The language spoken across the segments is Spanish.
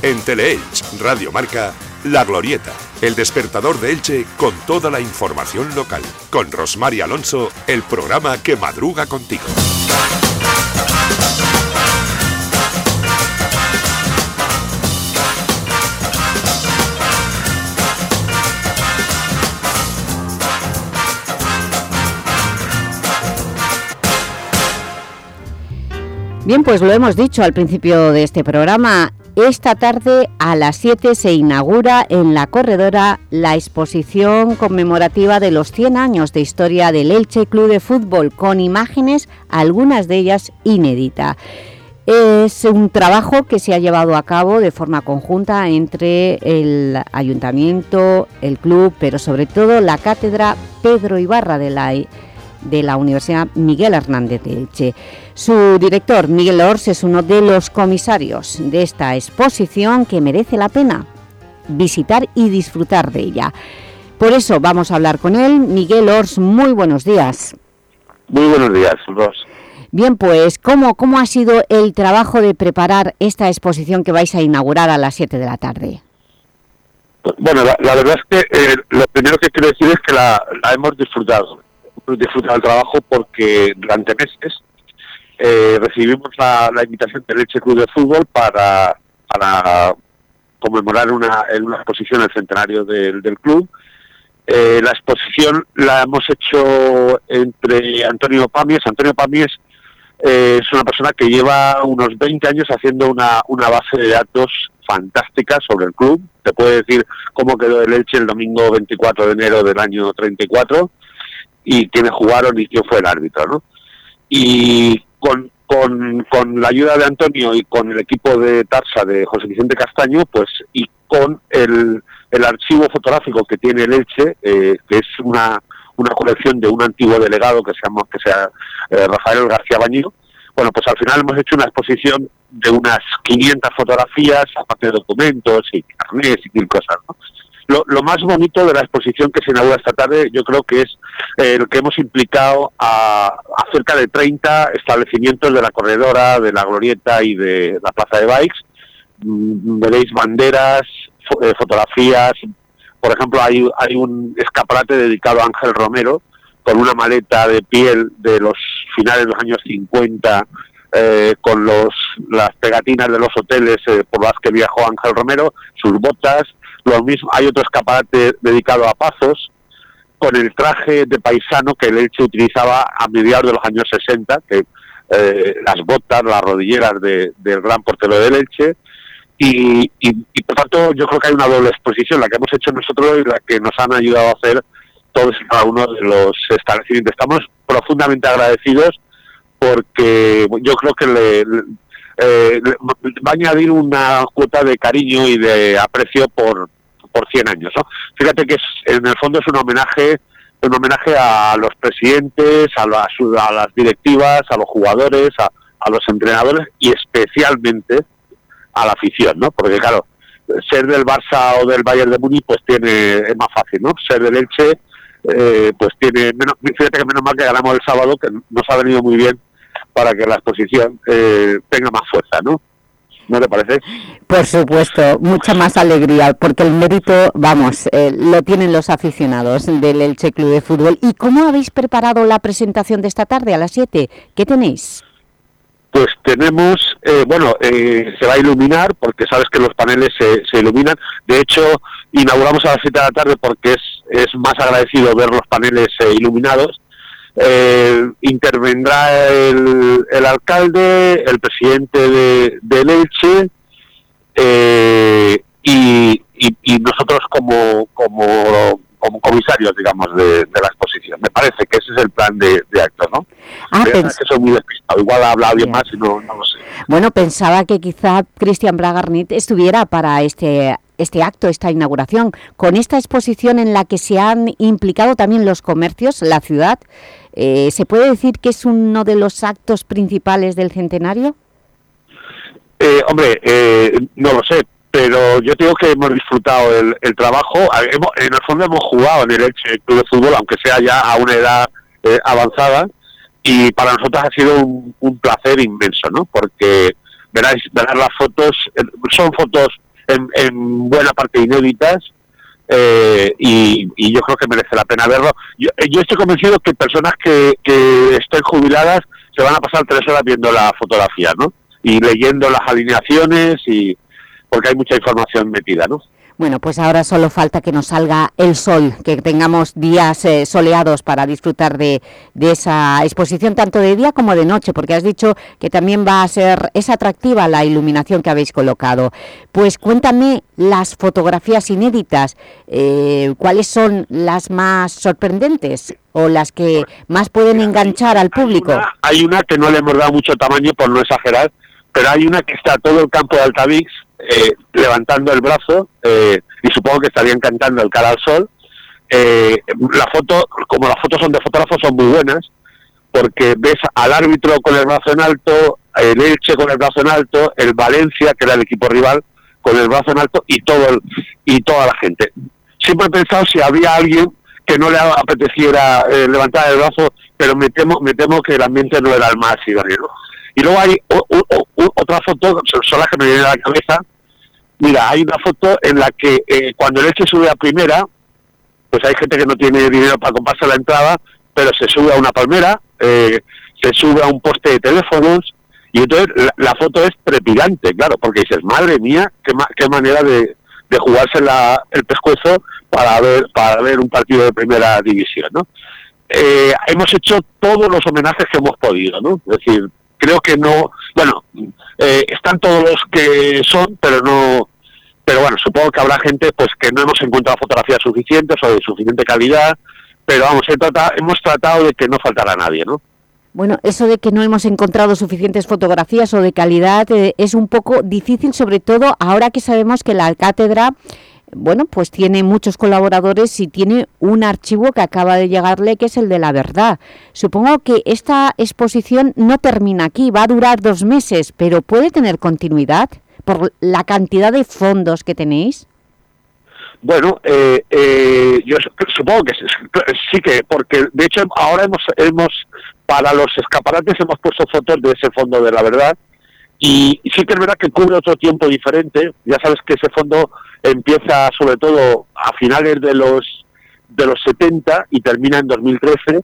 En Teleelch, Radio Marca, La Glorieta, el despertador de Elche con toda la información local. Con Rosmar Alonso, el programa que madruga contigo. Bien, pues lo hemos dicho al principio de este programa. Esta tarde a las 7 se inaugura en la corredora la exposición conmemorativa de los 100 años de historia del Elche Club de Fútbol, con imágenes, algunas de ellas inéditas. Es un trabajo que se ha llevado a cabo de forma conjunta entre el Ayuntamiento, el Club, pero sobre todo la Cátedra Pedro Ibarra de la de la Universidad Miguel Hernández de Elche. Su director, Miguel Ors, es uno de los comisarios de esta exposición que merece la pena visitar y disfrutar de ella. Por eso vamos a hablar con él. Miguel Ors, muy buenos días. Muy buenos días, Ros. Bien, pues, ¿cómo, ¿cómo ha sido el trabajo de preparar esta exposición que vais a inaugurar a las 7 de la tarde? Bueno, la, verdad es que eh, lo primero que quiero decir es que la hemos disfrutado disfrutar del trabajo porque durante meses eh, recibimos la, invitación del Leche Club de Fútbol para, para conmemorar una, en una exposición el centenario del, club. Eh, la exposición la hemos hecho entre Antonio Pamies. Antonio Pamies eh, es una persona que lleva unos 20 años haciendo una, una base de datos fantástica sobre el club. Te puede decir cómo quedó el Elche el domingo 24 de enero del año 34 y quiénes jugaron y quién fue el árbitro, ¿no? Y con, con, la ayuda de Antonio y con el equipo de Tarsa de José Vicente Castaño, pues y con el, el archivo fotográfico que tiene el Elche, eh, que es una, una colección de un antiguo delegado que se que sea eh, Rafael García Baño, bueno, pues al final hemos hecho una exposición de unas 500 fotografías, aparte de documentos y carnets y mil cosas, ¿no? Lo, más bonito de la exposición que se inaugura esta tarde, yo creo que es el que hemos implicado a, cerca de 30 establecimientos de la corredora, de la glorieta y de la plaza de bikes. Mm, veréis banderas, eh, fotografías. Por ejemplo, hay, hay un escaparate dedicado a Ángel Romero con una maleta de piel de los finales de los años 50 eh, con los, las pegatinas de los hoteles eh, por las que viajó Ángel Romero, sus botas, lo mismo, hay otro escaparate dedicado a Pazos, con el traje de paisano que el Elche utilizaba a mediados de los años 60, que eh, las botas, las rodilleras del gran portero del Elche, y, por tanto yo creo que hay una doble exposición, la que hemos hecho nosotros y la que nos han ayudado a hacer todos y cada uno de los establecimientos. Estamos profundamente agradecidos porque yo creo que le, eh, va a añadir una cuota de cariño y de aprecio por, por 100 años. ¿no? Fíjate que es, en el fondo es un homenaje un homenaje a los presidentes, a las, a las directivas, a los jugadores, a, los entrenadores y especialmente a la afición, ¿no? Porque claro, ser del Barça o del Bayern de Múnich pues tiene es más fácil, ¿no? Ser del Elche eh, pues tiene menos, fíjate que menos mal que ganamos el sábado que nos ha venido muy bien para que la exposición eh, tenga más fuerza, ¿no? ¿No te parece? Por supuesto, mucha más alegría, porque el mérito, vamos, eh, lo tienen los aficionados del Elche Club de Fútbol. ¿Y cómo habéis preparado la presentación de esta tarde a las 7? ¿Qué tenéis? Pues tenemos, eh, bueno, eh, se va a iluminar, porque sabes que los paneles se, se iluminan. De hecho, inauguramos a las 7 de la tarde porque es, es más agradecido ver los paneles iluminados eh, intervendrá el, el, alcalde, el presidente de, Leche eh, y, y, nosotros como, como, como comisarios, digamos, de, la exposición. Me parece que ese es el plan de, de acto, ¿no? Ah, que soy muy despistado. Igual ha hablado alguien más y no, no lo sé. Bueno, pensaba que quizá Cristian Bragarnit estuviera para este este acto, esta inauguración, con esta exposición en la que se han implicado también los comercios, la ciudad, eh, ¿se puede decir que es uno de los actos principales del centenario? Eh, hombre, eh, no lo sé, pero yo digo que hemos disfrutado el, trabajo. en el fondo hemos jugado en el Club de Fútbol, aunque sea ya a una edad avanzada, y para nosotros ha sido un, placer inmenso, ¿no? Porque verás, verás las fotos, son fotos en, buena parte inéditas eh, y, yo creo que merece la pena verlo. Yo, estoy convencido que personas que, que estén jubiladas se van a pasar tres horas viendo la fotografía, ¿no? Y leyendo las alineaciones y porque hay mucha información metida, ¿no? Bueno, pues ahora solo falta que nos salga el sol, que tengamos días eh, soleados para disfrutar de, esa exposición tanto de día como de noche, porque has dicho que también va a ser, es atractiva la iluminación que habéis colocado. Pues cuéntame las fotografías inéditas, eh, ¿cuáles son las más sorprendentes o las que más pueden enganchar al público? Hay una, que no le hemos dado mucho tamaño por no exagerar, pero hay una que está todo el campo de Altavix eh, levantando el brazo eh, y supongo que estarían cantando el cara al sol. Eh, la foto, como las fotos son de fotógrafos, son muy buenas porque ves al árbitro con el brazo en alto, el Elche con el brazo en alto, el Valencia, que era el equipo rival, con el brazo en alto y todo y toda la gente. Siempre he pensado si había alguien que no le apeteciera levantar el brazo, pero me temo, me temo que el ambiente no era el más idóneo. Y luego hay otra foto, son las que me vienen a la cabeza. Mira, hay una foto en la que eh, cuando el Elche sube a primera, pues hay gente que no tiene dinero para comprarse la entrada, pero se sube a una palmera, eh, se sube a un poste de teléfonos, y entonces la, foto es trepidante, claro, porque dices, madre mía, qué, qué manera de, de jugarse la, el pescuezo para ver, para ver un partido de primera división, ¿no? Eh, hemos hecho todos los homenajes que hemos podido, ¿no? Es decir, creo que no, bueno, eh, están todos los que son, pero no, pero bueno, supongo que habrá gente pues que no hemos encontrado fotografías suficientes o de suficiente calidad, pero vamos, hemos tratado de que no faltara nadie, ¿no? Bueno, eso de que no hemos encontrado suficientes fotografías o de calidad eh, es un poco difícil, sobre todo ahora que sabemos que la cátedra bueno, pues tiene muchos colaboradores y tiene un archivo que acaba de llegarle que es el de la verdad. Supongo que esta exposición no termina aquí, va a durar dos meses, pero ¿puede tener continuidad por la cantidad de fondos que tenéis? Bueno, eh, eh, yo supongo que sí que, porque de hecho ahora hemos, hemos, para los escaparates hemos puesto fotos de ese fondo de la verdad y sí que es verdad que cubre otro tiempo diferente, ya sabes que ese fondo empieza sobre todo a finales de los de los 70 y termina en 2013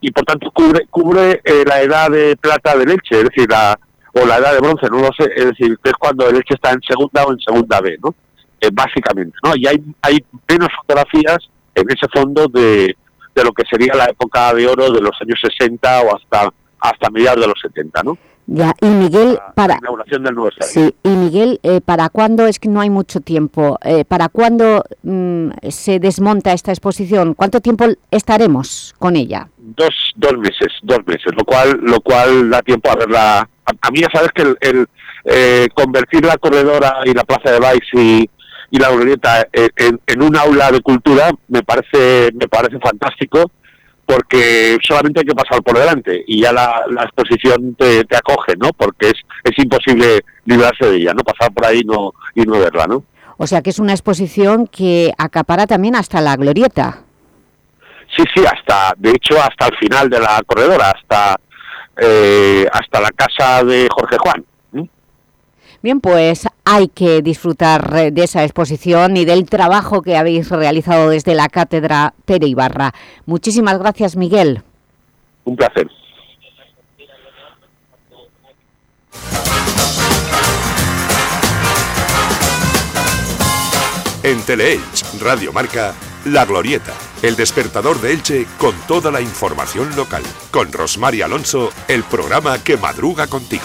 y por tanto cubre cubre eh, la edad de plata de leche, es decir, la, o la edad de bronce, no lo sé, es decir, es cuando el leche está en segunda o en segunda B, ¿no? Eh, básicamente, ¿no? Y hay, hay menos fotografías en ese fondo de, de lo que sería la época de oro de los años 60 o hasta hasta mediados de los 70, ¿no? Ya, y Miguel, para... inauguración del nuevo Sí, y Miguel, eh, ¿para cuándo, es que no hay mucho tiempo, eh, ¿para cuándo mm, se desmonta esta exposición? ¿Cuánto tiempo estaremos con ella? Dos, dos meses, dos meses, lo cual lo cual da tiempo a verla. A, mí ya sabes que el, eh, convertir la corredora y la plaza de Baix y, y la glorieta en, en, un aula de cultura me parece me parece fantástico porque solamente hay que pasar por delante y ya la, exposición te, acoge, ¿no? Porque es, es imposible librarse de ella, ¿no? Pasar por ahí no, y no verla, ¿no? O sea que es una exposición que acapara también hasta la glorieta. Sí, sí, hasta, de hecho, hasta el final de la corredora, hasta, eh, hasta la casa de Jorge Juan. Bien, pues hay que disfrutar eh, de esa exposición y del trabajo que habéis realizado desde la Cátedra Pere Ibarra. Muchísimas gracias, Miguel. Un placer. En Teleelch, Radio Marca, La Glorieta, el despertador de Elche con toda la información local. Con Rosmar Alonso, el programa que madruga contigo.